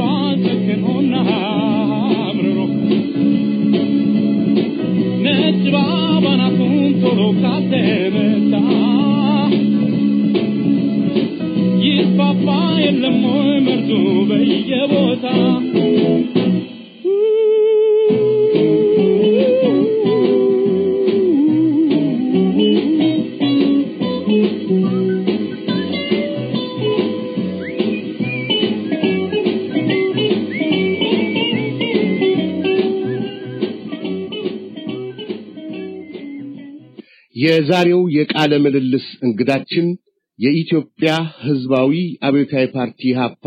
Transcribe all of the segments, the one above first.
want የዛሬው የቃለ ምልልስ እንግዳችን የኢትዮጵያ ሕዝባዊ አብዮታዊ ፓርቲ ኢህአፓ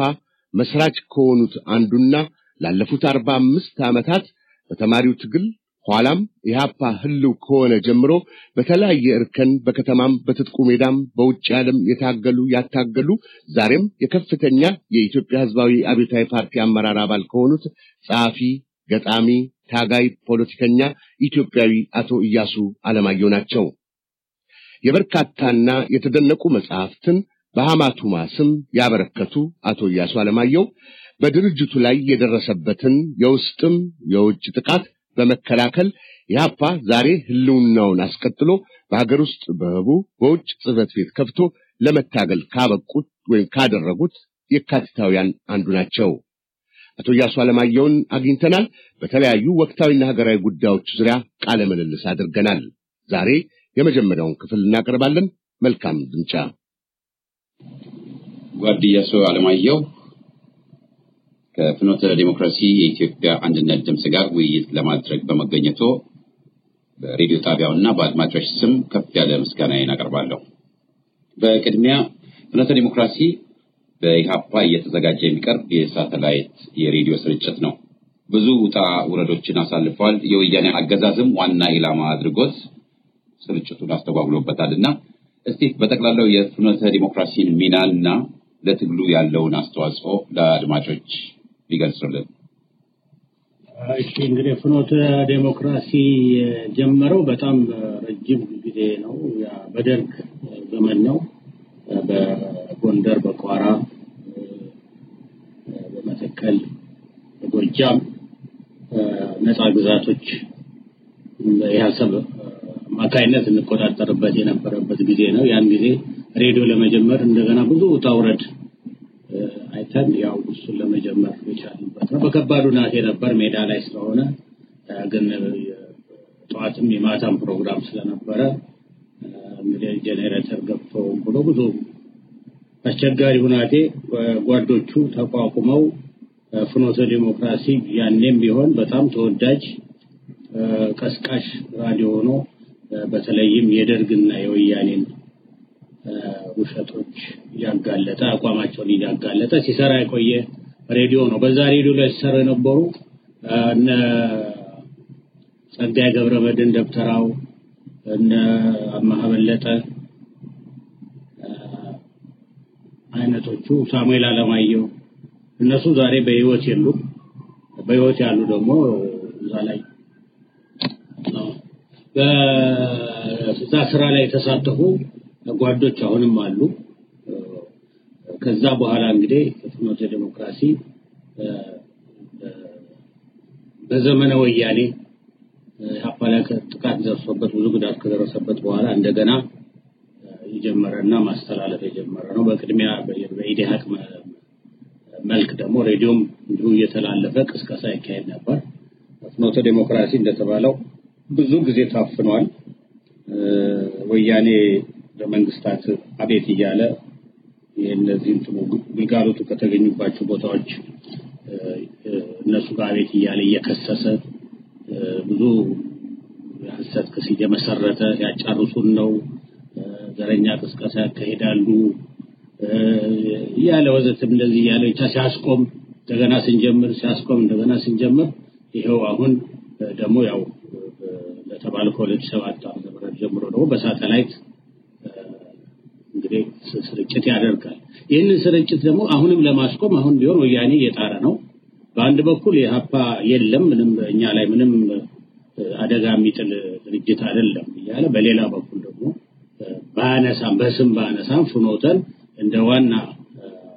መስራች ከሆኑት አንዱና ላለፉት አርባ አምስት ዓመታት በተማሪው ትግል ኋላም ኢህአፓ ህልው ከሆነ ጀምሮ በተለያየ እርከን በከተማም በትጥቁ ሜዳም በውጭ ዓለም የታገሉ ያታገሉ ዛሬም የከፍተኛ የኢትዮጵያ ሕዝባዊ አብዮታዊ ፓርቲ አመራር አባል ከሆኑት ጸሐፊ፣ ገጣሚ፣ ታጋይ፣ ፖለቲከኛ ኢትዮጵያዊ አቶ ኢያሱ አለማየሁ ናቸው። የበርካታና የተደነቁ መጽሐፍትን በሐማቱማ ስም ያበረከቱ አቶ ኢያሱ አለማየሁ በድርጅቱ ላይ የደረሰበትን የውስጥም የውጭ ጥቃት በመከላከል ኢህአፓ ዛሬ ህልውናውን አስቀጥሎ በሀገር ውስጥ በህቡ በውጭ ጽሕፈት ቤት ከፍቶ ለመታገል ካበቁት ወይም ካደረጉት የካቲታውያን አንዱ ናቸው። አቶ ኢያሱ አለማየሁን አግኝተናል። በተለያዩ ወቅታዊና ሀገራዊ ጉዳዮች ዙሪያ ቃለ ምልልስ አድርገናል። ዛሬ የመጀመሪያውን ክፍል እናቀርባለን። መልካም ድምጫ። ጓድ ኢያሱ አለማየሁ ከፍኖተ ዲሞክራሲ የኢትዮጵያ አንድነት ድምፅ ጋር ውይይት ለማድረግ በመገኘቶ በሬዲዮ ጣቢያውና በአድማጮች ስም ከፍ ያለ ምስጋናዬን አቀርባለሁ። በቅድሚያ ፍኖተ ዲሞክራሲ በኢሃፓ እየተዘጋጀ የሚቀርብ የሳተላይት የሬዲዮ ስርጭት ነው። ብዙ ውጣ ውረዶችን አሳልፏል። የወያኔ አገዛዝም ዋና ኢላማ አድርጎት ስርጭቱን አስተጓጉሎበታልና እስቲ በጠቅላላው የፍኖተ ዲሞክራሲን ሚናና ለትግሉ ያለውን አስተዋጽኦ ለአድማጮች ሊገልጹልን። እሺ እንግዲህ ፍኖተ ዴሞክራሲ የጀመረው በጣም ረጅም ጊዜ ነው። በደርግ ዘመን ነው። በጎንደር፣ በቋራ፣ በመተከል፣ በጎጃም ነፃ ግዛቶች የሀሳብ አማካይነት እንቆጣጠርበት የነበረበት ጊዜ ነው። ያን ጊዜ ሬዲዮ ለመጀመር እንደገና ብዙ ውጣ አይተን ያው እሱን ለመጀመር የቻልንበት ነው። በከባዱ ናቴ ነበር ሜዳ ላይ ስለሆነ ግን ጠዋትም የማታም ፕሮግራም ስለነበረ እንግዲህ ጄኔሬተር ገብቶ ብሎ ብዙ አስቸጋሪ ሁናቴ ጓዶቹ ተቋቁመው ፍኖተ ዲሞክራሲ ያኔም ቢሆን በጣም ተወዳጅ ቀስቃሽ ራዲዮ ሆኖ በተለይም የደርግና የወያኔን ውሸቶች እያጋለጠ አቋማቸውን እያጋለጠ ሲሰራ የቆየ ሬዲዮ ነው። በዛ ሬዲዮ ላይ ሲሰሩ የነበሩ እነ ጸጋዬ ገብረ መድኅን ደብተራው፣ እነ አማሀ በለጠ አይነቶቹ፣ ሳሙኤል አለማየሁ እነሱ ዛሬ በህይወት የሉም። በህይወት ያሉ ደግሞ እዛ ላይ በዛ ስራ ላይ የተሳተፉ ጓዶች አሁንም አሉ። ከዛ በኋላ እንግዲህ ፍኖተ ዲሞክራሲ በዘመነ ወያኔ ኢህአፓ ላይ ጥቃት ደርሶበት ብዙ ጉዳት ከደረሰበት በኋላ እንደገና የጀመረና ማስተላለፍ የጀመረ ነው። በቅድሚያ በኢዲሃቅ መልክ ደግሞ ሬዲዮም እንዲሁ እየተላለፈ ቅስቀሳ ይካሄድ ነበር። ፍኖተ ዲሞክራሲ እንደተባለው ብዙ ጊዜ ታፍኗል። ወያኔ ለመንግስታት አቤት እያለ የእነዚህ እንትኑ ግልጋሎቱ ከተገኙባቸው ቦታዎች እነሱ ጋር አቤት እያለ እየከሰሰ ብዙ የሐሰት ክስ እየመሰረተ ያጫርሱን ነው፣ ዘረኛ ቅስቀሳ ያካሂዳሉ እያለ ወዘትም እንደዚህ እያለ ብቻ ሲያስቆም እንደገና ስንጀምር ሲያስቆም እንደገና ስንጀምር ይኸው አሁን ደግሞ ያው ከሁለት ሰባት ዓመተ ምህረት ጀምሮ ደግሞ በሳተላይት እንግዲህ ስርጭት ያደርጋል። ይህንን ስርጭት ደግሞ አሁንም ለማስቆም አሁን ቢሆን ወያኔ እየጣረ ነው። በአንድ በኩል የሀፓ የለም ምንም እኛ ላይ ምንም አደጋ የሚጥል ድርጅት አይደለም እያለ በሌላ በኩል ደግሞ ባነሳም በስም ባነሳም ፍኖተን እንደ ዋና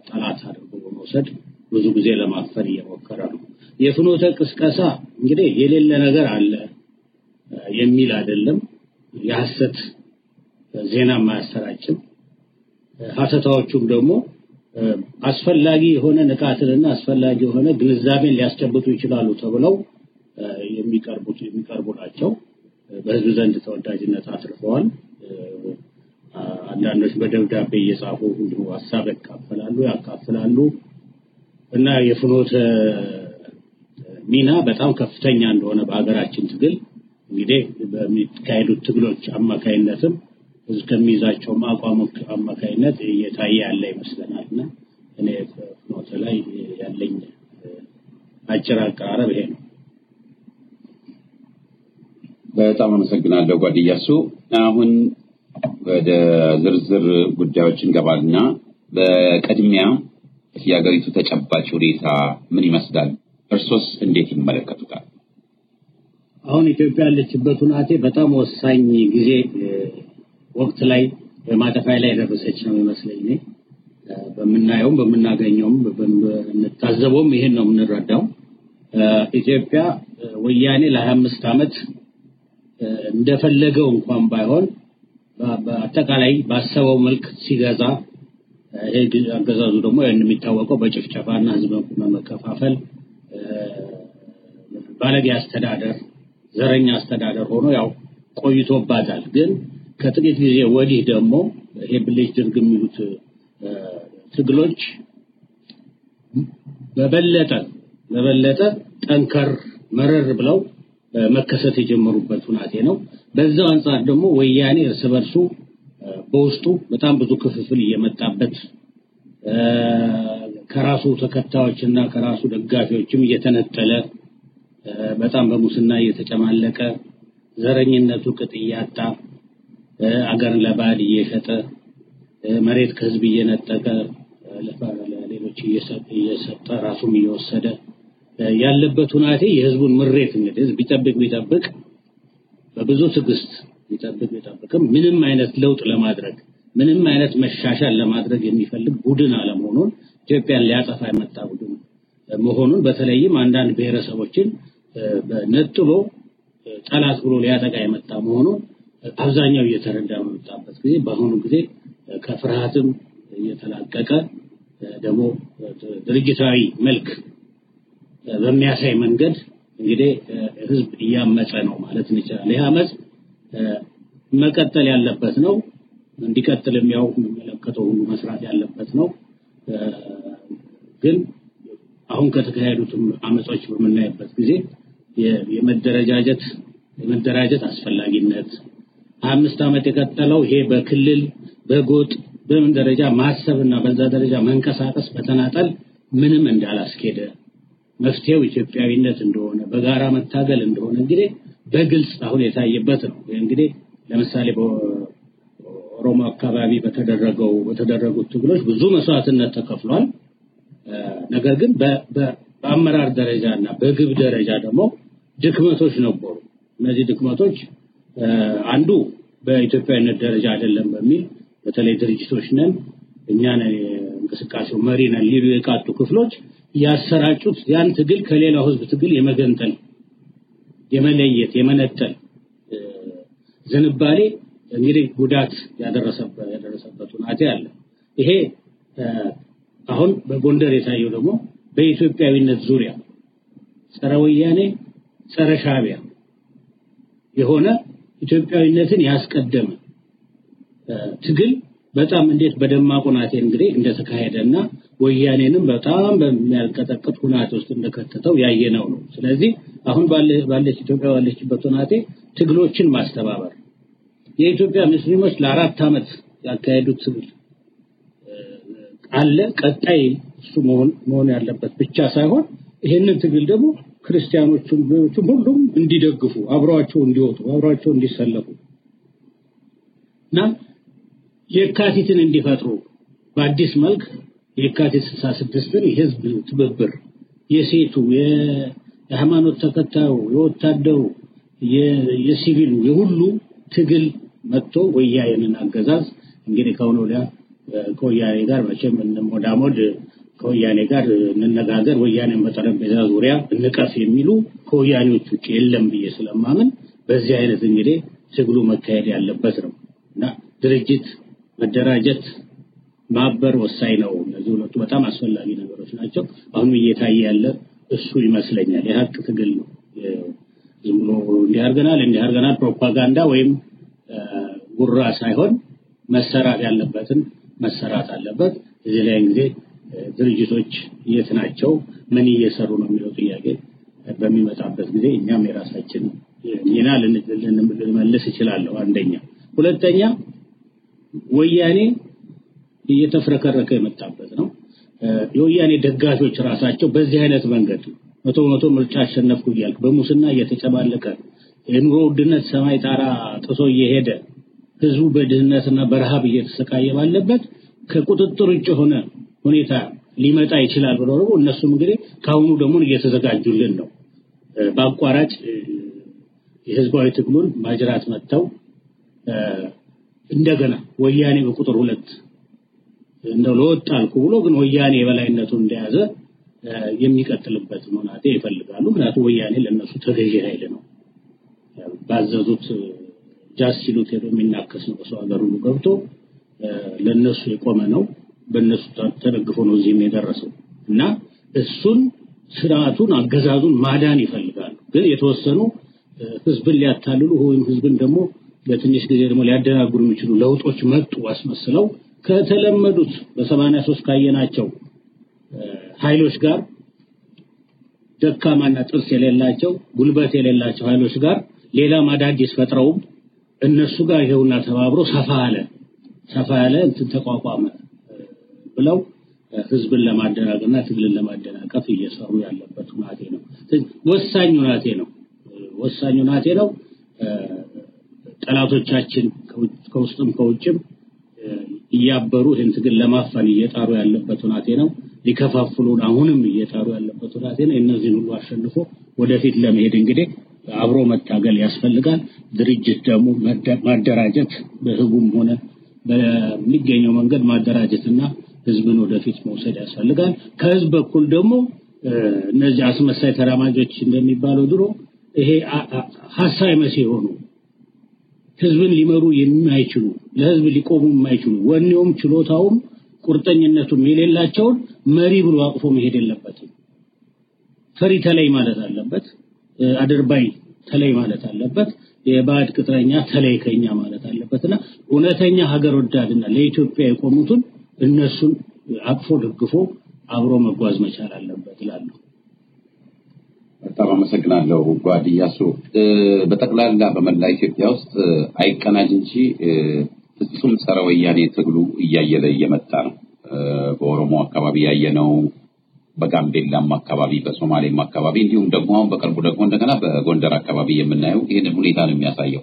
ጠላት አድርጎ በመውሰድ ብዙ ጊዜ ለማፈን እየሞከረ ነው። የፍኖተ ቅስቀሳ እንግዲህ የሌለ ነገር አለ የሚል አይደለም። የሐሰት ዜና አያሰራጭም። ሀተታዎቹም ደግሞ አስፈላጊ የሆነ ንቃትንና አስፈላጊ የሆነ ግንዛቤን ሊያስጨብጡ ይችላሉ ተብለው የሚቀርቡት የሚቀርቡ ናቸው። በህዝብ ዘንድ ተወዳጅነት አትርፈዋል። አንዳንዶች በደብዳቤ እየጻፉ እንዲሁ ሀሳብ ያካፍላሉ ያካፍላሉ እና የፍኖተ ሚና በጣም ከፍተኛ እንደሆነ በሀገራችን ትግል እንግዲህ በሚካሄዱት ትግሎች አማካይነትም ህዝብ ከሚይዛቸውም አቋሞች አማካይነት እየታየ ያለ ይመስለናል እና እኔ ፍኖተ ላይ ያለኝ አጭር አቀራረብ ይሄ ነው። በጣም አመሰግናለሁ ጓድያሱ። አሁን ወደ ዝርዝር ጉዳዮች እንገባልና በቅድሚያ የሀገሪቱ ተጨባጭ ሁኔታ ምን ይመስላል? እርሶስ እንዴት ይመለከቱታል? አሁን ኢትዮጵያ ያለችበት ሁናቴ በጣም ወሳኝ ጊዜ ወቅት ላይ በማጠፋይ ላይ የደረሰች ነው ይመስለኝ። በምናየውም በምናገኘውም በምንታዘበውም ይሄን ነው የምንረዳው። ኢትዮጵያ ወያኔ ለሀያ አምስት ዓመት እንደፈለገው እንኳን ባይሆን በአጠቃላይ ባሰበው መልክ ሲገዛ ይሄ አገዛዙ ደግሞ የሚታወቀው በጭፍጨፋና ህዝብ በመከፋፈል ባለጌ አስተዳደር፣ ዘረኛ አስተዳደር ሆኖ ያው ቆይቶባታል። ግን ከጥቂት ጊዜ ወዲህ ደግሞ ይሄ ብልጭ ድርግ የሚሉት ትግሎች በበለጠ በበለጠ ጠንከር መረር ብለው መከሰት የጀመሩበት ሁናቴ ነው። በዛው አንጻር ደግሞ ወያኔ እርስ በርሱ በውስጡ በጣም ብዙ ክፍፍል እየመጣበት ከራሱ ተከታዮችና ከራሱ ደጋፊዎችም እየተነጠለ በጣም በሙስና እየተጨማለቀ ዘረኝነቱ ቅጥ እያጣ አገርን ለባዕድ እየሸጠ መሬት ከህዝብ እየነጠቀ ለሌሎች እየሰጠ ራሱም እየወሰደ ያለበት ሁናቴ የህዝቡን ምሬት እንግዲህ ህዝብ ቢጠብቅ ቢጠብቅ በብዙ ትዕግስት ቢጠብቅ ቢጠብቅም ምንም አይነት ለውጥ ለማድረግ ምንም አይነት መሻሻል ለማድረግ የሚፈልግ ቡድን አለመሆኑን ኢትዮጵያን ሊያጠፋ የመጣ ቡድን መሆኑን በተለይም አንዳንድ ብሔረሰቦችን ነጥሎ ጠላት ብሎ ሊያጠቃ የመጣ መሆኑን አብዛኛው እየተረዳ በመጣበት ጊዜ በአሁኑ ጊዜ ከፍርሃትም እየተላቀቀ ደግሞ ድርጅታዊ መልክ በሚያሳይ መንገድ እንግዲህ ህዝብ እያመፀ ነው ማለት እንችላለን። ይህ አመፅ መቀጠል ያለበት ነው። እንዲቀጥልም ያው የሚመለከተው ሁሉ መስራት ያለበት ነው። ግን አሁን ከተካሄዱትም አመጾች በምናይበት ጊዜ የመደረጃጀት የመደራጀት አስፈላጊነት አምስት ዓመት የቀጠለው ይሄ በክልል በጎጥ በምን ደረጃ ማሰብና በዛ ደረጃ መንቀሳቀስ በተናጠል ምንም እንዳላስኬደ መፍትሄው ኢትዮጵያዊነት እንደሆነ በጋራ መታገል እንደሆነ እንግዲህ በግልጽ አሁን የታየበት ነው። እንግዲህ ለምሳሌ በኦሮሞ አካባቢ በተደረገው በተደረጉት ትግሎች ብዙ መስዋዕትነት ተከፍሏል። ነገር ግን በአመራር ደረጃ እና በግብ ደረጃ ደግሞ ድክመቶች ነበሩ። እነዚህ ድክመቶች አንዱ በኢትዮጵያዊነት ደረጃ አይደለም በሚል በተለይ ድርጅቶች ነን እኛ እንቅስቃሴው መሪ ነን ሊሉ የቃጡ ክፍሎች ያሰራጩት ያን ትግል ከሌላው ህዝብ ትግል የመገንጠል የመለየት የመነጠል ዝንባሌ እንግዲህ ጉዳት ያደረሰበት ያደረሰበት ሁናቴ አለ። ይሄ አሁን በጎንደር የታየው ደግሞ በኢትዮጵያዊነት ዙሪያ ጸረ ወያኔ ጸረ ሻቢያ የሆነ ኢትዮጵያዊነትን ያስቀደመ ትግል በጣም እንዴት በደማቅ ሁናቴ እንግዲህ እንደተካሄደና ወያኔንም በጣም በሚያልቀጠቅጥ ሁናቴ ውስጥ እንደከተተው ያየነው ነው። ስለዚህ አሁን ባለች ኢትዮጵያ ባለችበት ሁናቴ ትግሎችን ማስተባበር የኢትዮጵያ ሙስሊሞች ለአራት ዓመት ያካሄዱት ትግል አለ። ቀጣይ እሱ መሆን ያለበት ብቻ ሳይሆን ይሄንን ትግል ደግሞ ክርስቲያኖቹም ሁሉም እንዲደግፉ አብረዋቸው እንዲወጡ አብረዋቸው እንዲሰለፉ እና የካቲትን እንዲፈጥሩ በአዲስ መልክ የካቲት 66ን የህዝብ ትብብር የሴቱ የሃይማኖት ተከታዩ የወታደሩ የሲቪሉ የሁሉ ትግል መጥቶ ወያኔን አገዛዝ እንግዲህ ከአሁን ወዲያ ከወያኔ ጋር መቼም እንሞዳሞድ ከወያኔ ጋር እንነጋገር፣ ወያኔን በጠረጴዛ ዙሪያ እንቀፍ የሚሉ ከወያኔዎች ውጭ የለም ብዬ ስለማምን በዚህ አይነት እንግዲህ ትግሉ መካሄድ ያለበት ነው እና ድርጅት መደራጀት ማበር ወሳኝ ነው። እነዚህ ሁለቱ በጣም አስፈላጊ ነገሮች ናቸው። አሁን እየታየ ያለ እሱ ይመስለኛል። የሀቅ ትግል ነው። ዝም ብሎ እንዲህ አድርገናል እንዲህ አድርገናል ፕሮፓጋንዳ ወይም ጉራ ሳይሆን መሰራት ያለበትን መሰራት አለበት። እዚህ ላይ ጊዜ ድርጅቶች የት ናቸው፣ ምን እየሰሩ ነው የሚለው ጥያቄ በሚመጣበት ጊዜ እኛም የራሳችን ሚና ልንመልስ እችላለሁ። አንደኛ። ሁለተኛ ወያኔ እየተፍረከረከ የመጣበት ነው። የወያኔ ደጋፊዎች ራሳቸው በዚህ አይነት መንገድ መቶ መቶ ምርጫ አሸነፍኩ እያልክ በሙስና እየተጨማለቀ የኑሮ ውድነት ሰማይ ጣራ ጥሶ እየሄደ ህዝቡ በድህነትና በረሃብ እየተሰቃየ ባለበት ከቁጥጥር ውጭ የሆነ ሁኔታ ሊመጣ ይችላል ብለው ደግሞ እነሱም እንግዲህ ከአሁኑ ደግሞ እየተዘጋጁልን ነው። በአቋራጭ የህዝባዊ ትግሉን ማጅራት መጥተው እንደገና ወያኔ በቁጥር ሁለት እንደው ለወጥ አልኩ ብሎ ግን ወያኔ የበላይነቱን እንደያዘ የሚቀጥልበት ሁናቴ ይፈልጋሉ። ምክንያቱም ወያኔ ለነሱ ተገዢ ኃይል ነው። ባዘዙት ጃስ ሲሉት ሄዶ የሚናከስ ነው። በሰው ሀገር ሁሉ ገብቶ ለነሱ የቆመ ነው። በእነሱ ተደግፎ ነው እዚህም የደረሰው። እና እሱን ስርዓቱን አገዛዙን ማዳን ይፈልጋሉ። ግን የተወሰኑ ህዝብን ሊያታልሉ ወይም ህዝብን ደግሞ በትንሽ ጊዜ ደግሞ ሊያደናግሩ የሚችሉ ለውጦች መጡ አስመስለው ከተለመዱት በሰማንያ ሶስት ካየናቸው ኃይሎች ጋር ደካማና ጥርስ የሌላቸው ጉልበት የሌላቸው ኃይሎች ጋር ሌላም አዳዲስ ፈጥረውም እነሱ ጋር ይሄውና ተባብሮ ሰፋ አለ። ሰፋ ያለ እንትን ተቋቋመ ብለው ህዝብን ለማደናገርና ትግልን ለማደናቀፍ እየሰሩ ያለበት ሁናቴ ነው። ወሳኝ ሁናቴ ነው። ወሳኝ ሁናቴ ነው። ጠላቶቻችን ከውስጥም ከውጭም እያበሩ ይህን ትግል ለማፈን እየጣሩ ያለበት ሁናቴ ነው። ሊከፋፍሉን አሁንም እየጣሩ ያለበት ሁናቴ ነው። እነዚህን ሁሉ አሸንፎ ወደፊት ለመሄድ እንግዲህ አብሮ መታገል ያስፈልጋል። ድርጅት ደግሞ ማደራጀት በህቡም ሆነ በሚገኘው መንገድ ማደራጀትና ህዝብን ወደፊት መውሰድ ያስፈልጋል። ከህዝብ በኩል ደግሞ እነዚህ አስመሳይ ተራማጆች እንደሚባለው ድሮ ይሄ ሀሳይ መሲ የሆኑ ህዝብን ሊመሩ የማይችሉ ለህዝብ ሊቆሙ የማይችሉ ወኔውም ችሎታውም ቁርጠኝነቱም የሌላቸውን መሪ ብሎ አቅፎ መሄድ የለበትም። ፈሪ ተለይ ማለት አለበት። አድርባይ ተለይ ማለት አለበት። የባዕድ ቅጥረኛ ተለይ ከኛ ማለት አለበትና እውነተኛ ሀገር ወዳድና ለኢትዮጵያ የቆሙትን እነሱን አቅፎ ደግፎ አብሮ መጓዝ መቻል አለበት ይላሉ። በጣም አመሰግናለሁ ጓድ እያሱ። በጠቅላላ በመላ ኢትዮጵያ ውስጥ አይቀናጅ እንጂ ፍጹም ጸረ ወያኔ ትግሉ እያየለ እየመጣ ነው። በኦሮሞ አካባቢ ያየነው፣ በጋምቤላም አካባቢ፣ በሶማሌም አካባቢ እንዲሁም ደግሞ አሁን በቅርቡ ደግሞ እንደገና በጎንደር አካባቢ የምናየው ይህንን ሁኔታ ነው የሚያሳየው።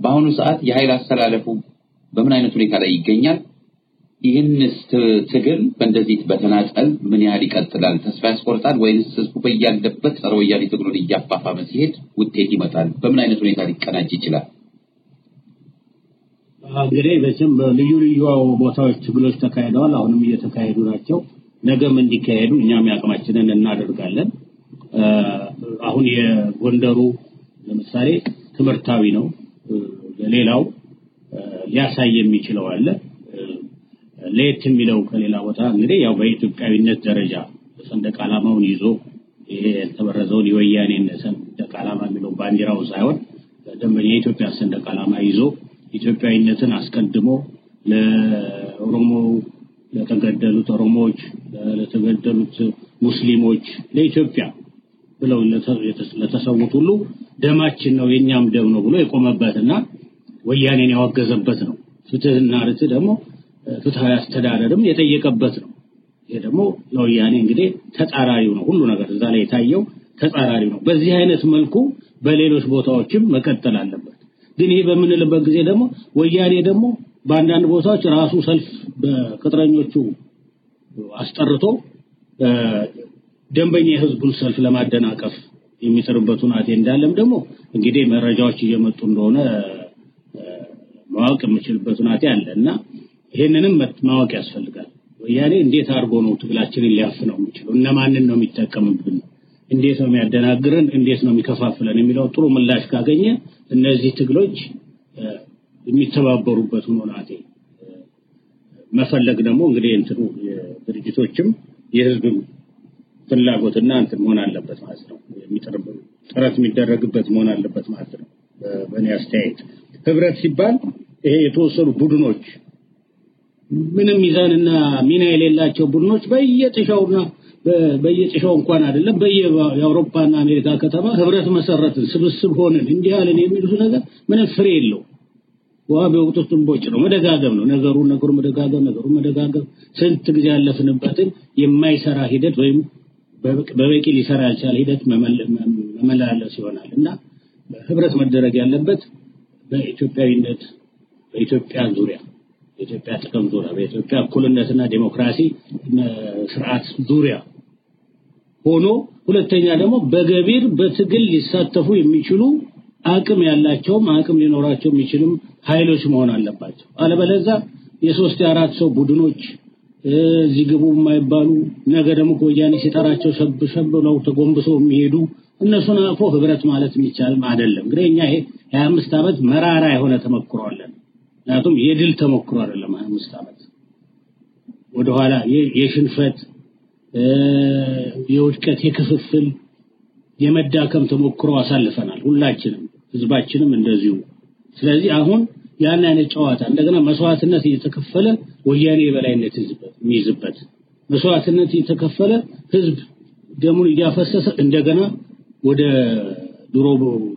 በአሁኑ ሰዓት የኃይል አስተላለፉ በምን አይነት ሁኔታ ላይ ይገኛል? ይህንስ ትግል በእንደዚህ በተናጠል ምን ያህል ይቀጥላል? ተስፋ ያስቆርጣል ወይንስ ህዝቡ በያለበት ጸረ ወያኔ ትግሉን እያፋፋመ ሲሄድ ውጤት ይመጣል? በምን አይነት ሁኔታ ሊቀናጅ ይችላል? እንግዲህ በስም በልዩ ልዩ ቦታዎች ትግሎች ተካሂደዋል። አሁንም እየተካሄዱ ናቸው። ነገም እንዲካሄዱ እኛም ያቅማችንን እናደርጋለን። አሁን የጎንደሩ ለምሳሌ ትምህርታዊ ነው። ለሌላው ሊያሳይ የሚችለው አለ። ለየት የሚለው ከሌላ ቦታ እንግዲህ ያው በኢትዮጵያዊነት ደረጃ ሰንደቅ ዓላማውን ይዞ ይሄ የተበረዘውን የወያኔን ሰንደቅ ዓላማ የሚለው ባንዲራው ሳይሆን ደንበኛ የኢትዮጵያ ሰንደቅ ዓላማ ይዞ ኢትዮጵያዊነትን አስቀድሞ ለኦሮሞ ለተገደሉት ኦሮሞዎች፣ ለተገደሉት ሙስሊሞች፣ ለኢትዮጵያ ብለው ለተሰዉት ሁሉ ደማችን ነው የኛም ደም ነው ብሎ የቆመበትና ወያኔን ያወገዘበት ነው። ፍትህና ርትዕ ደግሞ ፍትሃዊ አስተዳደርም የጠየቀበት ነው። ይሄ ደግሞ ለወያኔ እንግዲህ ተጻራሪው ነው። ሁሉ ነገር እዛ ላይ የታየው ተጻራሪው ነው። በዚህ አይነት መልኩ በሌሎች ቦታዎችም መቀጠል አለበት። ግን ይሄ በምንልበት ጊዜ ደግሞ ወያኔ ደግሞ በአንዳንድ ቦታዎች ራሱ ሰልፍ በቅጥረኞቹ አስጠርቶ ደንበኛ የህዝቡን ሰልፍ ለማደናቀፍ የሚጥርበት ሁናቴ እንዳለም ደግሞ እንግዲህ መረጃዎች እየመጡ እንደሆነ ማወቅ የምችልበት ሁናቴ አለ እና ይሄንንም ማወቅ ያስፈልጋል። ወያኔ እንዴት አድርጎ ነው ትግላችንን ሊያፍነው የሚችለው? እነማንን ነው የሚጠቀምብን? እንዴት ነው የሚያደናግረን? እንዴት ነው የሚከፋፍለን? የሚለው ጥሩ ምላሽ ካገኘ እነዚህ ትግሎች የሚተባበሩበት ሁናቴ መፈለግ ደግሞ እንግዲህ እንትኑ ድርጅቶችም የህዝብም ፍላጎትና እንትን መሆን አለበት ማለት ነው። ጥረት የሚደረግበት መሆን አለበት ማለት ነው። በእኔ አስተያየት ህብረት ሲባል ይሄ የተወሰኑ ቡድኖች ምንም ሚዛንና ሚና የሌላቸው ቡድኖች በየጥሻውና በየጥሻው እንኳን አይደለም በየአውሮፓና አሜሪካ ከተማ ህብረት መሰረትን፣ ስብስብ ሆንን፣ እንዲህ አለን የሚሉት ነገር ምንም ፍሬ የለው። ውሃ ቢወቅጡት እንቦጭ ነው። መደጋገም ነው ነገሩ ነገሩ መደጋገም ነገሩ መደጋገም ስንት ጊዜ ያለፍንበትን የማይሰራ ሂደት ወይም በበቂ ሊሰራ ያልቻለ ሂደት መመላለስ ይሆናል እና ህብረት መደረግ ያለበት በኢትዮጵያዊነት በኢትዮጵያ ዙሪያ በኢትዮጵያ ጥቅም ዙሪያ በኢትዮጵያ እኩልነትና ዴሞክራሲ ስርዓት ዙሪያ ሆኖ ሁለተኛ ደግሞ በገቢር በትግል ሊሳተፉ የሚችሉ አቅም ያላቸውም አቅም ሊኖራቸው የሚችልም ኃይሎች መሆን አለባቸው። አለበለዛ የሶስት የአራት ሰው ቡድኖች እዚህ ግቡ የማይባሉ ነገ ደግሞ ወያኔ ሲጠራቸው ሸብ ሸብ ነው ተጎንብሰው የሚሄዱ እነሱን አልፎ ህብረት ማለት የሚቻልም አይደለም። እንግዲህ እኛ ይሄ 25 ዓመት መራራ የሆነ ተመክሮ አለን። ምክንያቱም የድል ተሞክሮ አይደለም 25 ዓመት ወደኋላ የሽንፈት የውድቀት የክፍፍል የመዳከም ተሞክሮ አሳልፈናል ሁላችንም ህዝባችንም እንደዚሁ። ስለዚህ አሁን ያን አይነት ጨዋታ እንደገና መስዋዕትነት እየተከፈለ ወያኔ የበላይነት የሚይዝበት መስዋዕትነት እየተከፈለ ህዝብ ደሙን እያፈሰሰ እንደገና ወደ ድሮ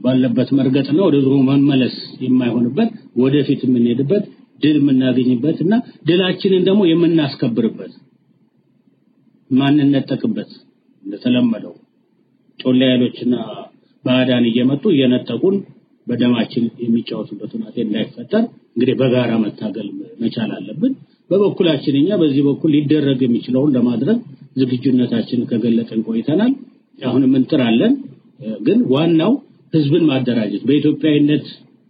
ባለበት መርገጥና ወደ ድሮ መመለስ የማይሆንበት ወደፊት የምንሄድበት ድል የምናገኝበት እና ድላችንን ደግሞ የምናስከብርበት ማንነጠቅበት እንደተለመደው ጮሌ ኃይሎችና ባዕዳን እየመጡ እየነጠቁን በደማችን የሚጫወቱበት ሁኔታ እንዳይፈጠር እንግዲህ በጋራ መታገል መቻል አለብን። በበኩላችን እኛ በዚህ በኩል ሊደረግ የሚችለውን ለማድረግ ዝግጁነታችንን ከገለጥን ቆይተናል። አሁንም እንጥራለን። ግን ዋናው ህዝብን ማደራጀት በኢትዮጵያዊነት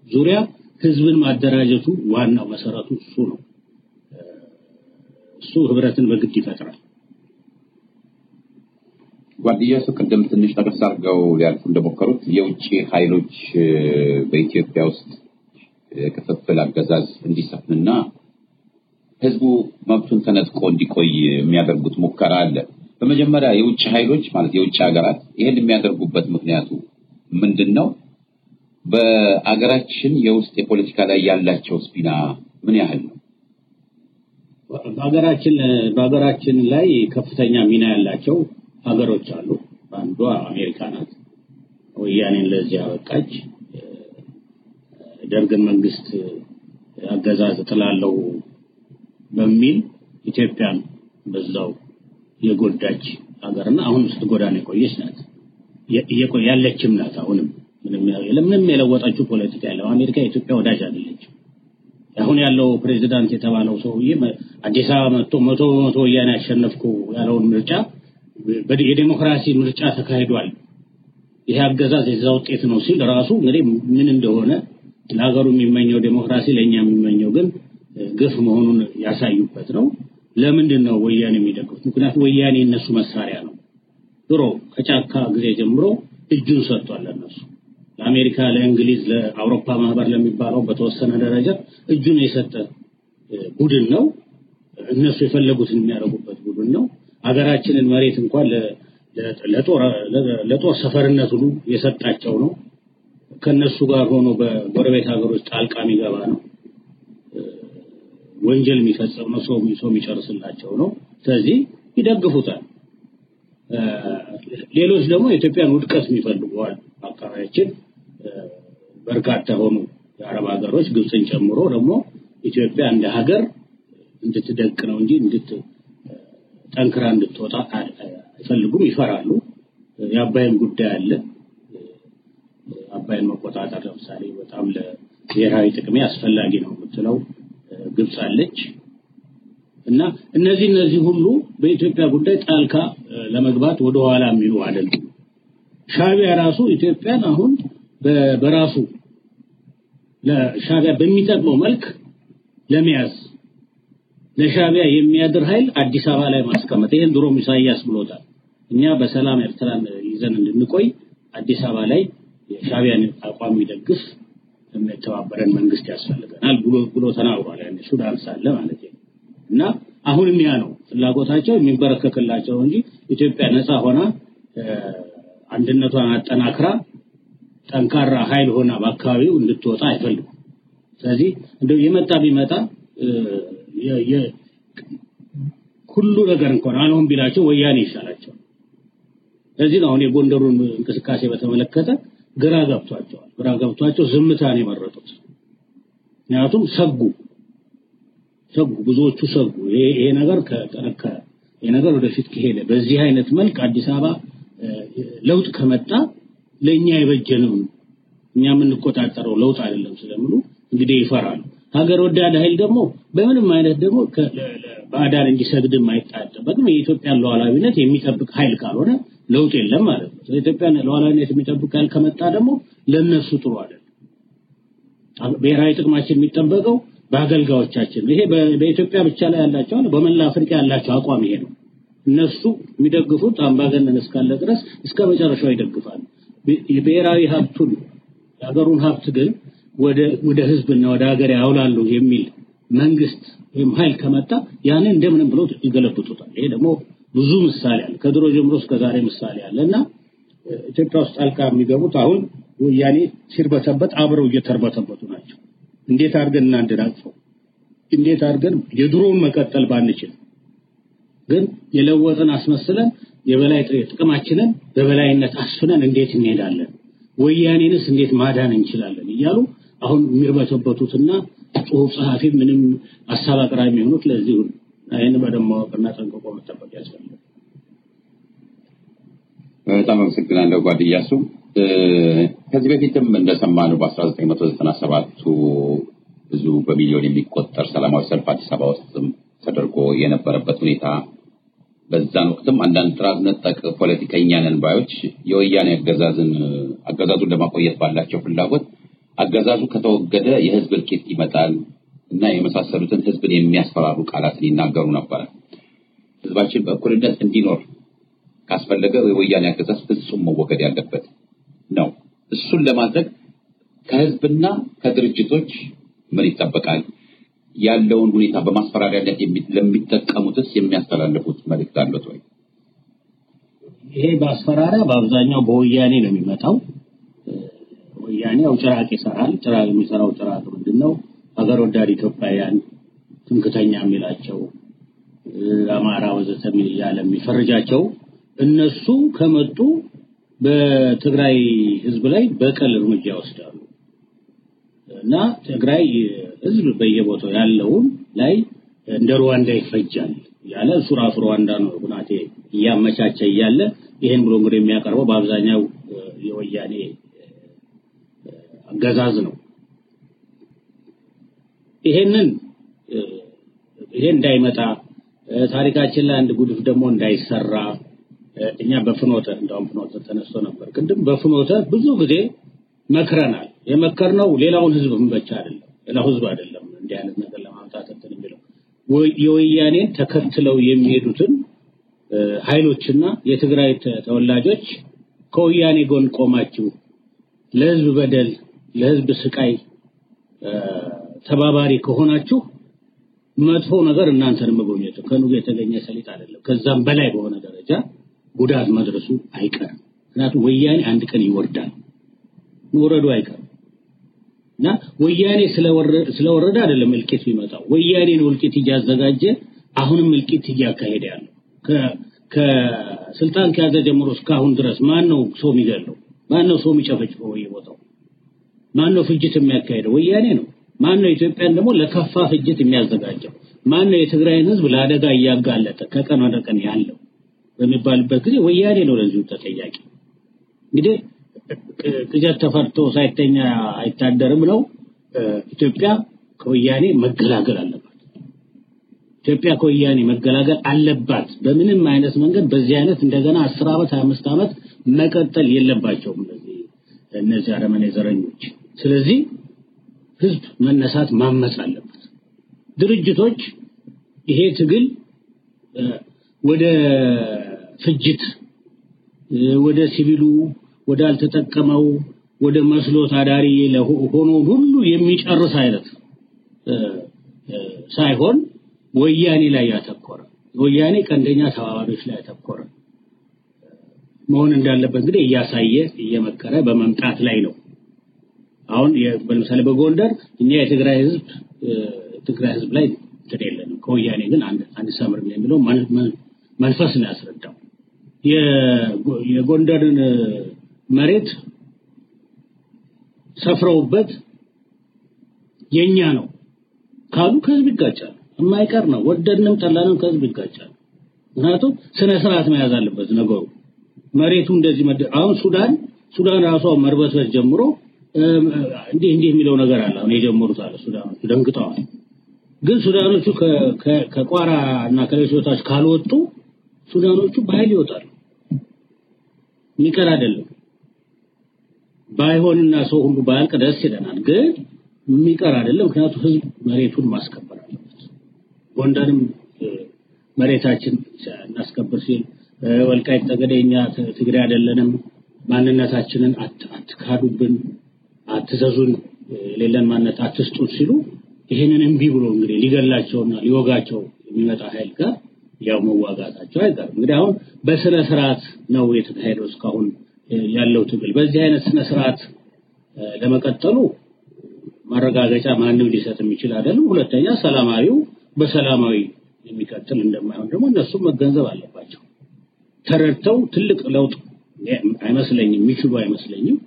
ዙሪያ ህዝብን ማደራጀቱ ዋናው መሰረቱ እሱ ነው። እሱ ህብረትን በግድ ይፈጥራል። ጓድያሱ ቅድም ትንሽ ጠቀስ አድርገው ሊያልፉ እንደሞከሩት የውጭ ኃይሎች በኢትዮጵያ ውስጥ ክፍፍል አገዛዝ እንዲሰፍንና ህዝቡ መብቱን ተነጥቆ እንዲቆይ የሚያደርጉት ሙከራ አለ። በመጀመሪያ የውጭ ኃይሎች ማለት የውጭ ሀገራት ይህን የሚያደርጉበት ምክንያቱ ምንድን ነው? በአገራችን የውስጥ የፖለቲካ ላይ ያላቸው ስፒና ምን ያህል ነው? በሀገራችን በሀገራችን ላይ ከፍተኛ ሚና ያላቸው ሀገሮች አሉ። አንዷ አሜሪካ ናት። ወያኔን ለዚህ ያበቃች ደርግን መንግስት አገዛዝ ጥላለው በሚል ኢትዮጵያን በዛው የጎዳች ሀገርና አሁን ስትጎዳን የቆየች ናት። ያለችም ናት። አሁንም ምንም የለወጠችው ፖለቲካ ያለው አሜሪካ የኢትዮጵያ ወዳጅ አይደለችም። አሁን ያለው ፕሬዚዳንት የተባለው ሰውዬ አዲስ አበባ መጥቶ መቶ በመቶ ወያኔ ያሸነፍኩ ያለውን ምርጫ የዴሞክራሲ ምርጫ ተካሂዷል፣ ይሄ አገዛዝ የዛ ውጤት ነው ሲል ራሱ እንግዲህ ምን እንደሆነ ለሀገሩ የሚመኘው ዴሞክራሲ ለእኛ የሚመኘው ግን ግፍ መሆኑን ያሳዩበት ነው። ለምንድን ነው ወያኔ የሚደግፉት? ምክንያቱም ወያኔ እነሱ መሳሪያ ነው። ድሮ ከጫካ ጊዜ ጀምሮ እጁን ሰጥቷል ለነሱ ለአሜሪካ፣ ለእንግሊዝ፣ ለአውሮፓ ማህበር ለሚባለው በተወሰነ ደረጃ እጁን የሰጠ ቡድን ነው። እነሱ የፈለጉትን የሚያደርጉበት ቡድን ነው። ሀገራችንን መሬት እንኳን ለጦር ሰፈርነት ሁሉ የሰጣቸው ነው። ከነሱ ጋር ሆኖ በጎረቤት ሀገሮች ጣልቃ የሚገባ ነው። ወንጀል የሚፈጽም ሰው ሰው የሚጨርስላቸው ነው። ስለዚህ ይደግፉታል። ሌሎች ደግሞ የኢትዮጵያን ውድቀት የሚፈልጉ አሉ። አካባቢያችን በርካታ ሆኑ የአረብ ሀገሮች ግብፅን ጨምሮ ደግሞ ኢትዮጵያ እንደ ሀገር እንድትደቅ ነው እንጂ እንድት ጠንክራ እንድትወጣ አይፈልጉም፣ ይፈራሉ። የአባይን ጉዳይ አለ። አባይን መቆጣጠር ለምሳሌ በጣም ለብሔራዊ ጥቅሜ አስፈላጊ ነው የምትለው ግብፅ አለች እና እነዚህ እነዚህ ሁሉ በኢትዮጵያ ጉዳይ ጣልቃ ለመግባት ወደኋላ የሚሉ አይደሉም። ሻቢያ ራሱ ኢትዮጵያን አሁን በራሱ ለሻቢያ በሚጠቅመው መልክ ለመያዝ ለሻቢያ የሚያድር ኃይል አዲስ አበባ ላይ ማስቀመጥ ይሄን ድሮም ኢሳያስ ብሎታል። እኛ በሰላም ኤርትራን ይዘን እንድንቆይ አዲስ አበባ ላይ የሻቢያን አቋም የሚደግፍ የሚተባበረን መንግስት ያስፈልገናል ብሎ ብሎ ተናግሯል። ያኔ ሱዳን ሳለ ማለት ነው። እና አሁንም ያ ነው ፍላጎታቸው የሚንበረከክላቸው እንጂ ኢትዮጵያ ነፃ ሆና አንድነቷን አጠናክራ ጠንካራ ኃይል ሆና በአካባቢው እንድትወጣ አይፈልጉም። ስለዚህ እንደው የመጣ ቢመጣ ሁሉ ነገር እንኳን አልሆን ቢላቸው ወያኔ ይሻላቸው። ለዚህ ነው አሁን የጎንደሩን እንቅስቃሴ በተመለከተ ግራ ገብቷቸዋል። ግራ ገብቷቸው ዝምታን የመረጡት። ምክንያቱም ሰጉ ሰጉ፣ ብዙዎቹ ሰጉ። ይሄ ነገር ከጠነከረ ይሄ ነገር ወደፊት ከሄደ በዚህ አይነት መልክ አዲስ አበባ ለውጥ ከመጣ ለእኛ የበጀንም እኛ የምንቆጣጠረው ለውጥ አይደለም ስለሚሉ እንግዲህ ይፈራሉ። ሀገር ወዳድ ኃይል ደግሞ በምንም አይነት ደግሞ ባዕዳን እንዲሰግድም አይጠበቅም። የኢትዮጵያን ሉዓላዊነት የሚጠብቅ ኃይል ካልሆነ ለውጥ የለም ማለት ነው። የኢትዮጵያን ሉዓላዊነት የሚጠብቅ ኃይል ከመጣ ደግሞ ለነሱ ጥሩ አይደለም። ብሔራዊ ጥቅማችን የሚጠበቀው በአገልጋዮቻችን ይሄ በኢትዮጵያ ብቻ ላይ ያላቸው በመላ አፍሪካ ያላቸው አቋም ይሄ ነው። እነሱ የሚደግፉት አምባገነን እስካለ ድረስ እስከ መጨረሻው ይደግፋሉ። የብሔራዊ ሀብቱን የሀገሩን ሀብት ግን ወደ ህዝብና ወደ ሀገር ያውላሉ የሚል መንግስት ወይም ኃይል ከመጣ ያንን እንደምንም ብሎ ይገለብጡታል። ይሄ ደግሞ ብዙ ምሳሌ አለ። ከድሮ ጀምሮ እስከ ዛሬ ምሳሌ አለ እና ኢትዮጵያ ውስጥ ጣልቃ የሚገቡት አሁን ወያኔ ሲርበተበት አብረው እየተርበተበቱ ናቸው። እንዴት አድርገን እናንደናቅፈው? እንዴት አድርገን የድሮውን መቀጠል ባንችል ግን የለወጥን አስመስለን የበላይ ጥቅማችንን በበላይነት አስፍነን እንዴት እንሄዳለን? ወያኔንስ እንዴት ማዳን እንችላለን? እያሉ አሁን የሚርበተበቱትና ጽሁፍ ጸሐፊ ምንም ሀሳብ አቅራቢ የሚሆኑት ለዚሁ ይህን በደንብ ማወቅና ጠንቅቆ መጠበቅ ያስፈልጋል። በጣም አመሰግናለሁ ጓድ ከዚህ በፊትም እንደሰማነው በ1997ቱ ብዙ በሚሊዮን የሚቆጠር ሰላማዊ ሰልፍ አዲስ አበባ ውስጥም ተደርጎ የነበረበት ሁኔታ በዛን ወቅትም አንዳንድ ጥራዝ ነጠቅ ፖለቲከኛ ነን ባዮች የወያኔ አገዛዝን አገዛዙን ለማቆየት ባላቸው ፍላጎት አገዛዙ ከተወገደ የህዝብ እልቂት ይመጣል እና የመሳሰሉትን ህዝብን የሚያስፈራሩ ቃላትን ይናገሩ ነበረ። ህዝባችን በእኩልነት እንዲኖር ካስፈለገ የወያኔ አገዛዝ ፍጹም መወገድ ያለበት ነው። እሱን ለማድረግ ከህዝብና ከድርጅቶች ምን ይጠበቃል? ያለውን ሁኔታ በማስፈራሪያነት ለሚጠቀሙትስ የሚያስተላልፉት መልእክት አለት ወይ? ይሄ ማስፈራሪያ በአብዛኛው በወያኔ ነው የሚመጣው። ወያኔ ያው ጭራቅ ይሰራል። ጭራቅ የሚሰራው ጭራቅ ምንድን ነው? ሀገር ወዳድ ኢትዮጵያውያን ትምክተኛ የሚላቸው አማራ ወዘተ እያለ የሚፈርጃቸው እነሱ ከመጡ በትግራይ ህዝብ ላይ በቀል እርምጃ ይወስዳሉ እና ትግራይ ህዝብ በየቦታው ያለውን ላይ እንደ ሩዋንዳ ይፈጃል ያለ እሱ ራሱ ሩዋንዳ ነው ሁናቴ እያመቻቸ እያለ ይሄን ብሎ እንግዲህ የሚያቀርበው በአብዛኛው የወያኔ አገዛዝ ነው። ይሄንን ይሄ እንዳይመጣ ታሪካችን ላይ አንድ ጉድፍ ደግሞ እንዳይሰራ እኛ በፍኖተ እንደውም ፍኖተ ተነስቶ ነበር ቅድም በፍኖተ ብዙ ጊዜ መክረናል። የመከርነው ሌላውን ህዝብ ብቻ አይደለም፣ ሌላው ህዝብ አይደለም እንዲህ አይነት ነገር ለማምጣት እንትን የሚለው የወያኔን ተከትለው የሚሄዱትን ኃይሎችና የትግራይ ተወላጆች ከወያኔ ጎን ቆማችሁ ለህዝብ በደል ለህዝብ ስቃይ ተባባሪ ከሆናችሁ መጥፎ ነገር እናንተን መጎብኘቱ ከኑግ የተገኘ ሰሊጥ አይደለም። ከዛም በላይ በሆነ ደረጃ ጉዳት መድረሱ አይቀርም። ምክንያቱም ወያኔ አንድ ቀን ይወርዳል፣ መውረዱ አይቀርም እና ወያኔ ስለወረደ አይደለም እልቂት ቢመጣው፣ ወያኔ ነው እልቂት እያዘጋጀ አሁንም እልቂት እያካሄደ ያለው። ከስልጣን ከያዘ ጀምሮ እስካሁን ድረስ ማን ነው ሰው የሚገለው? ማን ነው ሰው የሚጨፈጭፈው? በየቦታው ማን ነው ፍጅት የሚያካሄደው? ወያኔ ነው። ማን ነው ኢትዮጵያን ደግሞ ለከፋ ፍጅት የሚያዘጋጀው? ማን ነው የትግራይን ህዝብ ለአደጋ እያጋለጠ ከቀን ወደ ቀን ያለው በሚባልበት ጊዜ ወያኔ ነው ለዚሁ ተጠያቂ። እንግዲህ ቅጀት ተፈርቶ ሳይተኛ አይታደርም ነው። ኢትዮጵያ ከወያኔ መገላገል አለባት። ኢትዮጵያ ከወያኔ መገላገል አለባት። በምንም አይነት መንገድ በዚህ አይነት እንደገና አስር ዓመት ሀያ አምስት ዓመት መቀጠል የለባቸውም እነዚህ እነዚህ አረመኔ ዘረኞች። ስለዚህ ህዝብ መነሳት ማመፅ አለበት። ድርጅቶች ይሄ ትግል ወደ ፍጅት ወደ ሲቪሉ ወደ አልተጠቀመው ወደ መስሎ ታዳሪ ሆኖ ሁሉ የሚጨርስ አይነት ሳይሆን ወያኔ ላይ ያተኮረ ወያኔ ቀንደኛ ተባባሪዎች ላይ ያተኮረ መሆን እንዳለበት እንግዲህ እያሳየ እየመከረ በመምጣት ላይ ነው። አሁን ለምሳሌ በጎንደር እኛ የትግራይ ህዝብ ትግራይ ህዝብ ላይ እንትን የለንም ከወያኔ ግን አንድ ሰምር የሚለው መንፈስ ነው ያስረዳው። የጎንደርን መሬት ሰፍረውበት የኛ ነው ካሉ ከህዝብ ይጋጫል። የማይቀር ነው። ወደድንም ጠላንም ከህዝብ ይጋጫል። ምክንያቱም ስነ ስርዓት መያዝ አለበት ነገሩ። መሬቱ እንደዚህ አሁን ሱዳን ሱዳን ራሷ መርበትበት ጀምሮ እንዲህ እንዲህ የሚለው ነገር አለ። አሁን የጀመሩት አለ ሱዳኖቹ ደንግጠዋል። ግን ሱዳኖቹ ከቋራ እና ከሌሎች ቦታዎች ካልወጡ ሱዳኖቹ በኃይል ይወጣሉ። የሚቀር አይደለም። ባይሆንና ሰው ሁሉ ባያልቅ ደስ ይለናል። ግን የሚቀር አይደለም። ምክንያቱም ህዝብ መሬቱን ማስከበር አለበት። ጎንደርም መሬታችን እናስከብር ሲል ወልቃይት ጠገዴ እኛ ትግሬ አይደለንም፣ ማንነታችንን አትካዱብን፣ አትዘዙን፣ የሌለን ማንነት አትስጡን ሲሉ ይህንን እምቢ ብሎ እንግዲህ ሊገላቸውና ሊወጋቸው የሚመጣ ኃይል ጋር ያው መዋጋታቸው አይቀርም። እንግዲህ አሁን በስነ ስርዓት ነው የተካሄደው እስካሁን ያለው ትግል። በዚህ አይነት ስነ ስርዓት ለመቀጠሉ ማረጋገጫ ማንም ሊሰጥ የሚችል አይደለም። ሁለተኛ ሰላማዊው በሰላማዊ የሚቀጥል እንደማይሆን ደግሞ እነሱም መገንዘብ አለባቸው። ተረድተው ትልቅ ለውጥ አይመስለኝም የሚችሉ አይመስለኝም።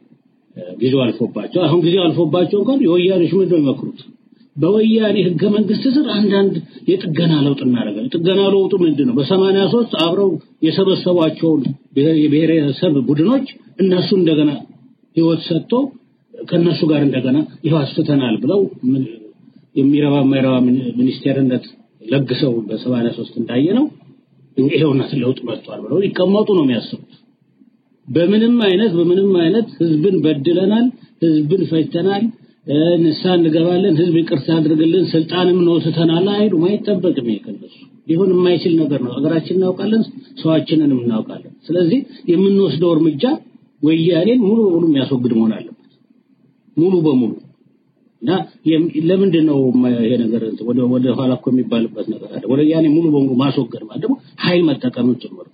ጊዜው አልፎባቸው አሁን ጊዜው አልፎባቸው እንኳን የወያኔ ምንድን ነው የሚመክሩት? በወያኔ ህገ መንግስት ስር አንዳንድ የጥገና ለውጥ እናደርጋለን። ጥገና ለውጡ ምንድን ነው? በሰማንያ ሶስት አብረው የሰበሰቧቸውን የብሔረሰብ ቡድኖች እነሱ እንደገና ህይወት ሰጥቶ ከነሱ ጋር እንደገና ይኸው አስፍተናል ብለው የሚረባ የማይረባ ሚኒስቴርነት ለግሰው በሰማንያ ሶስት እንዳየ ነው ይሄውና ለውጥ መጥቷል ብለው ሊቀመጡ ነው የሚያስቡት። በምንም አይነት በምንም አይነት ህዝብን በድለናል፣ ህዝብን ፈጅተናል፣ ንስሐ እንገባለን፣ ህዝብ ይቅርታ አድርግልን፣ ስልጣንም ነው አይጠበቅም። ይሄ ከነሱ ሊሆን የማይችል ነገር ነው። ሀገራችን እናውቃለን፣ ሰዋችንንም እናውቃለን። ስለዚህ የምንወስደው እርምጃ ወያኔን ሙሉ በሙሉ የሚያስወግድ መሆን አለበት። ሙሉ በሙሉ እና ለምንድን ነው ይሄ ነገር ወደ ኋላ እኮ የሚባልበት ነገር አለ። ወደ ያኔ ሙሉ በሙሉ ማስወገድ ማለት ደግሞ ኃይል መጠቀምን ጭምር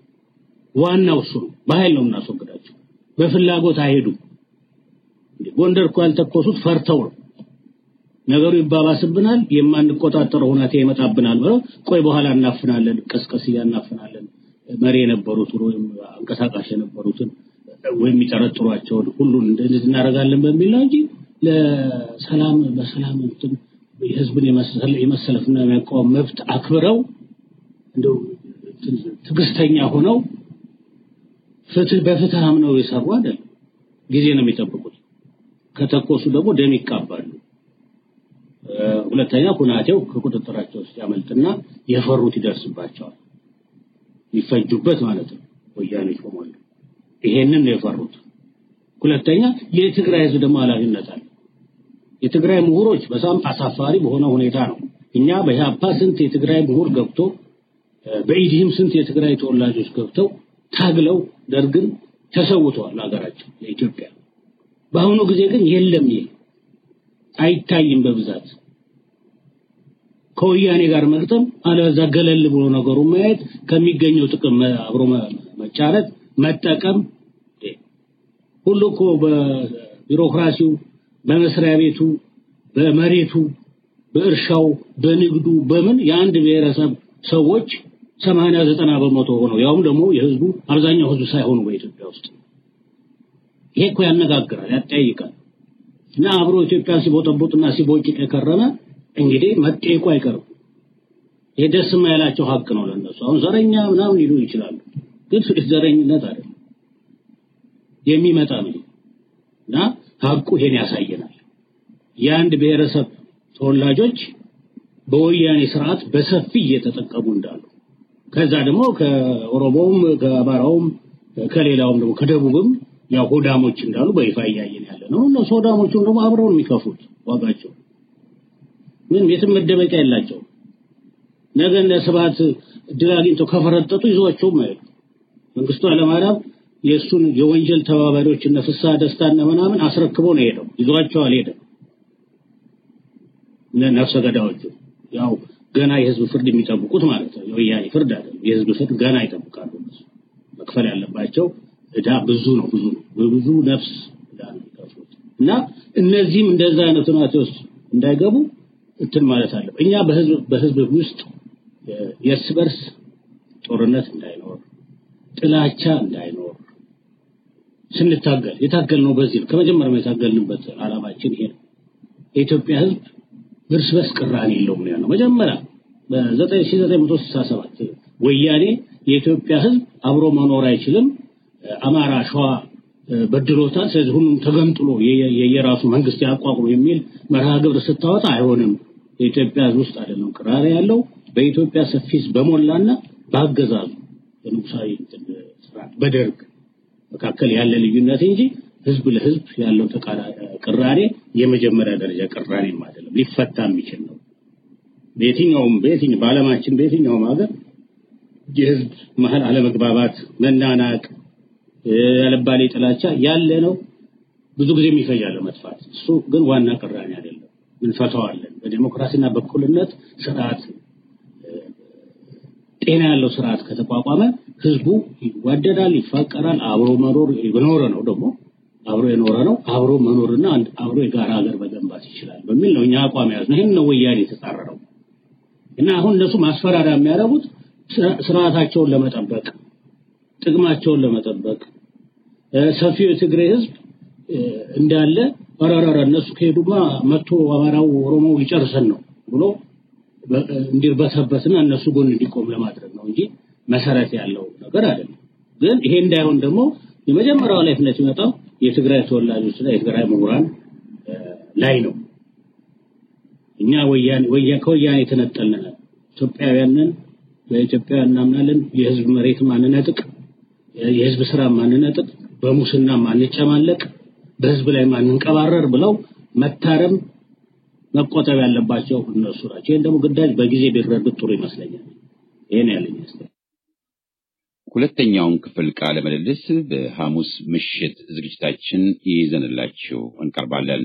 ዋናው እሱ ነው። በኃይል ነው የምናስወግዳቸው። በፍላጎት አይሄዱም። ጎንደር እኮ ያልተኮሱት ፈርተው ነው። ነገሩ ይባባስብናል፣ የማንቆጣጠረው ሁናቴ ይመጣብናል ብለው ቆይ በኋላ እናፍናለን፣ ቀስቀስ እያናፍናለን መሪ የነበሩት ወይም አንቀሳቃሽ የነበሩትን ወይም የሚጠረጥሯቸውን ሁሉን እንደዚህ እናደርጋለን በሚል ነው እንጂ ለሰላም በሰላም እንትን የህዝብን የመሰለፍና የመቃወም መብት አክብረው እንደው ትዕግስተኛ ሆነው ፍትህ በፍትህ አምነው የሰሩ አይደል። ጊዜ ነው የሚጠብቁት። ከተኮሱ ደግሞ ደም ይቃባሉ። ሁለተኛ ሁናቴው ከቁጥጥራቸው ውስጥ ያመልጥና የፈሩት ይደርስባቸዋል። ይፈጁበት ማለት ነው። ወያኔዎች በሞላ ይሄንን ነው የፈሩት። ሁለተኛ የትግራይ ህዝብ ደግሞ ኃላፊነት አለ። የትግራይ ምሁሮች በጣም አሳፋሪ በሆነ ሁኔታ ነው እኛ በኢህአፓ ስንት የትግራይ ምሁር ገብቶ በኢዲህም ስንት የትግራይ ተወላጆች ገብተው ታግለው ደርግን ተሰውተዋል ሀገራቸው ለኢትዮጵያ። በአሁኑ ጊዜ ግን የለም፣ ይሄ። አይታይም በብዛት። ከወያኔ ጋር መግጠም አለዛ ገለል ብሎ ነገሩ ማየት ከሚገኘው ጥቅም አብሮ መጫረት መጠቀም ሁሉ እኮ በቢሮክራሲው በመስሪያ ቤቱ በመሬቱ በእርሻው በንግዱ በምን የአንድ ብሔረሰብ ሰዎች ሰማንያ ዘጠና በመቶ ሆነው ያውም ደግሞ የህዝቡ አብዛኛው ህዝብ ሳይሆኑ በኢትዮጵያ ውስጥ ይሄ እኮ ያነጋግራል ያጠያይቃል። እና አብሮ ኢትዮጵያ ሲቦጠቦጥና ሲቦጭቅ የከረመ እንግዲህ መጠየቁ አይቀርም። ይሄ ደስ የማይላቸው ሀቅ ነው ለነሱ። አሁን ዘረኛ ምናምን ይሉ ይችላሉ ግን ዘረኝነት አይደለም። የሚመጣ ነው እና ሀቁ ይሄን ያሳየናል። የአንድ ብሔረሰብ ተወላጆች በወያኔ ስርዓት በሰፊ እየተጠቀሙ እንዳሉ ከዛ ደግሞ ከኦሮሞውም ከአማራውም ከሌላውም ደግሞ ከደቡብም ያው ሆዳሞች እንዳሉ በይፋ እያየን ያለ ነው እነሱ ሆዳሞቹም ደግሞ አብረው የሚከፉት ዋጋቸው ምን የትም መደበቂያ የላቸው ነገ እነ ስብሐት እድል አግኝተው ከፈረጠጡ ይዟቸውም አይሄዱ። መንግስቱ ኃይለማርያም የእሱን የወንጀል ተባባሪዎች እነ ፍስሐ ደስታና ምናምን አስረክቦ ነው የሄደው። ይዟቸው አልሄደም። ነፍሰ ገዳዮቹ ያው ገና የህዝብ ፍርድ የሚጠብቁት ማለት ነው። የወያኔ ፍርድ አይደለም፣ የህዝብ ፍርድ ገና ይጠብቃሉ። መክፈል ያለባቸው እዳ ብዙ ነው፣ ብዙ ነው፣ በብዙ ነፍስ እዳ ነው የሚከፍሉት እና እነዚህም እንደዛ አይነት ሁኔታ ውስጥ እንዳይገቡ እንትን ማለት አለ። እኛ በህዝብ በህዝብ ውስጥ የእርስ በርስ ጦርነት እንዳይኖር፣ ጥላቻ እንዳይኖር ስንታገል የታገልነው በዚህ ነው። ከመጀመሪያው የታገልንበት ዓላማችን ይሄ ነው። የኢትዮጵያ ህዝብ እርስ በርስ ቅራኔ የለውም ነው ያለው። መጀመሪያ በ1967 ወያኔ የኢትዮጵያ ህዝብ አብሮ መኖር አይችልም፣ አማራ፣ ሸዋ በድሎታል፣ ስለዚህ ሁሉም ተገንጥሎ የየራሱ መንግስት ያቋቁም የሚል መርሃ ግብር ስታወጣ አይሆንም። የኢትዮጵያ ህዝብ ውስጥ አይደለም ቅራኔ ያለው በኢትዮጵያ ሰፊ በሞላና በአገዛዙ በንጉሳዊ ስርዓት በደርግ መካከል ያለ ልዩነት እንጂ ህዝብ ለህዝብ ያለው ቅራኔ የመጀመሪያ ደረጃ ቅራኔም አይደለም፣ ሊፈታ የሚችል ነው። በየትኛውም በየትኛው በዓለማችን በየትኛውም ሀገር የህዝብ መሀል አለመግባባት፣ መናናቅ፣ ያለባሌ ጥላቻ ያለ ነው። ብዙ ጊዜ የሚፈጃል ለመጥፋት። እሱ ግን ዋና ቅራኔ አይደለም፣ እንፈታዋለን። በዲሞክራሲና በእኩልነት ስርዓት ጤና ያለው ስርዓት ከተቋቋመ ህዝቡ ይዋደዳል፣ ይፋቀራል፣ አብሮ መኖር የኖረ ነው ደግሞ አብሮ የኖረ ነው። አብሮ መኖርና አብሮ የጋራ ሀገር መገንባት ይችላል በሚል ነው እኛ አቋም ያዝነው። ይህን ነው ወያኔ የተጻረረው እና አሁን እነሱ ማስፈራሪያ የሚያደርጉት ስርዓታቸውን ለመጠበቅ ጥቅማቸውን ለመጠበቅ ሰፊው የትግሬ ህዝብ እንዳለ አራራራ እነሱ ከሄዱማ መጥቶ አማራው ኦሮሞው ሊጨርሰን ነው ብሎ እንዲርበተበትና እነሱ ጎን እንዲቆም ለማድረግ ነው እንጂ መሰረት ያለው ነገር አይደለም። ግን ይሄ እንዳይሆን ደግሞ የመጀመሪያው ኃላፊነት የሚመጣው የትግራይ ተወላጆችና የትግራይ ምሁራን ላይ ነው። እኛ ወያኔ ከወያኔ የተነጠልን ኢትዮጵያውያንን በኢትዮጵያ እናምናለን። የህዝብ መሬት ማንነጥቅ፣ የህዝብ ስራ ማንነጥቅ፣ በሙስና ማንጨማለቅ፣ በህዝብ ላይ ማንንቀባረር ብለው መታረም መቆጠብ ያለባቸው እነሱ ናቸው። ይህን ደግሞ ግዳጅ በጊዜ ቢረዱት ጥሩ ይመስለኛል። ይሄን ያለኝ ሁለተኛውን ክፍል ቃለ ምልልስ በሐሙስ ምሽት ዝግጅታችን ይዘንላችሁ እንቀርባለን።